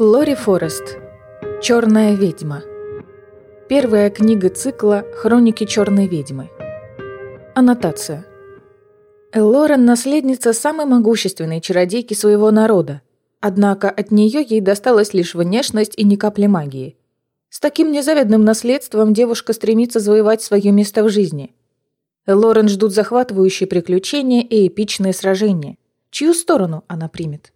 Лори Форест. Черная ведьма. Первая книга цикла «Хроники черной ведьмы». Аннотация. Элорен – наследница самой могущественной чародейки своего народа, однако от нее ей досталась лишь внешность и ни капли магии. С таким незавидным наследством девушка стремится завоевать свое место в жизни. Элорен ждут захватывающие приключения и эпичные сражения. Чью сторону она примет?